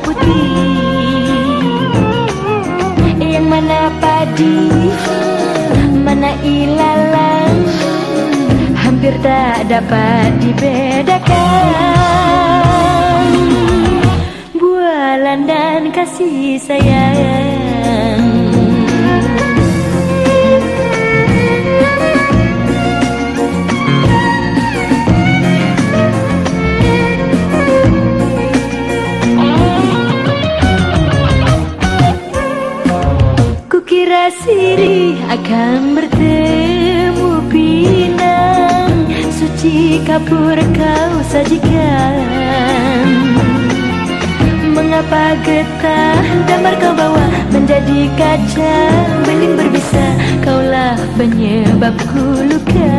putih. Yang mana padi Mana ilalang Hampir tak dapat dibedakan. Bualan dan kasih sayang. Siri akan bertemu pinang. Suci kapur kau sajikan. Mengapa getah damar kau bawa Menjadi kaca bening berbisa Kaulah penyebabku luka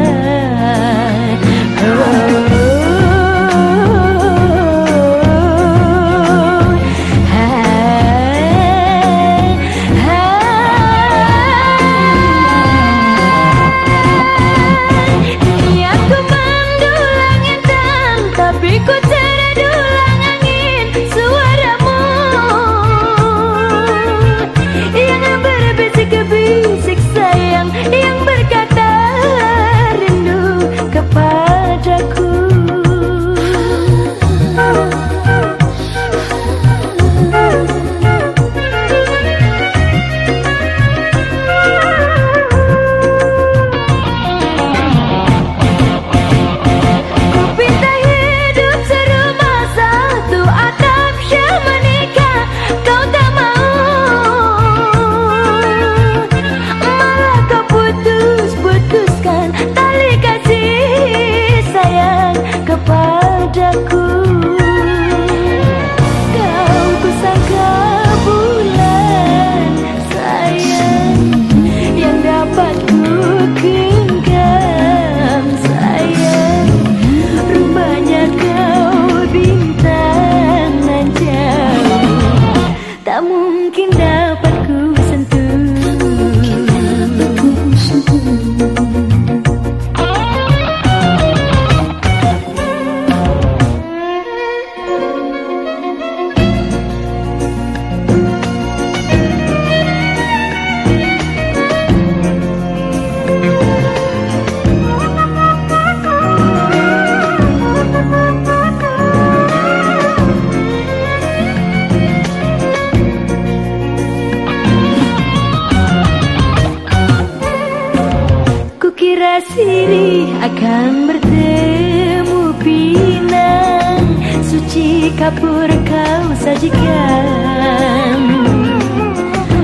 akan bertemu pinang Suci kapur kau sajikan.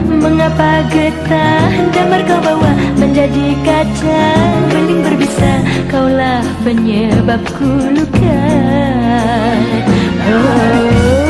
Mengapa getah damar kau bawa Menjadi kaca bening berbisa Kaulah penyebabku luka. Oh.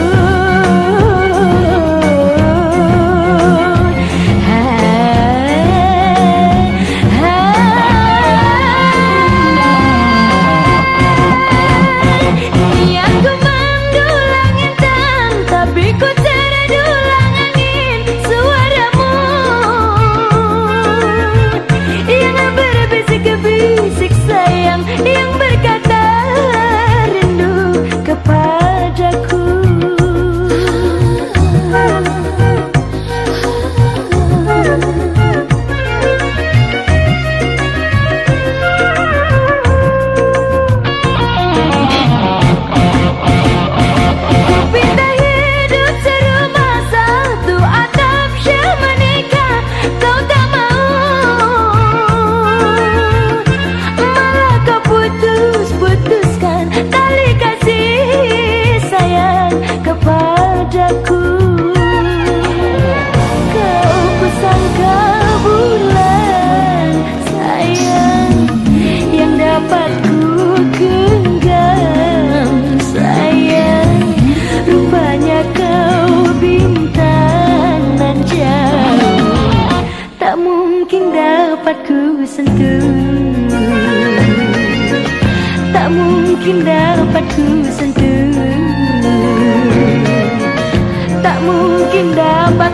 Tak mungkin dapat ku sentuh. Tak mungkin dapat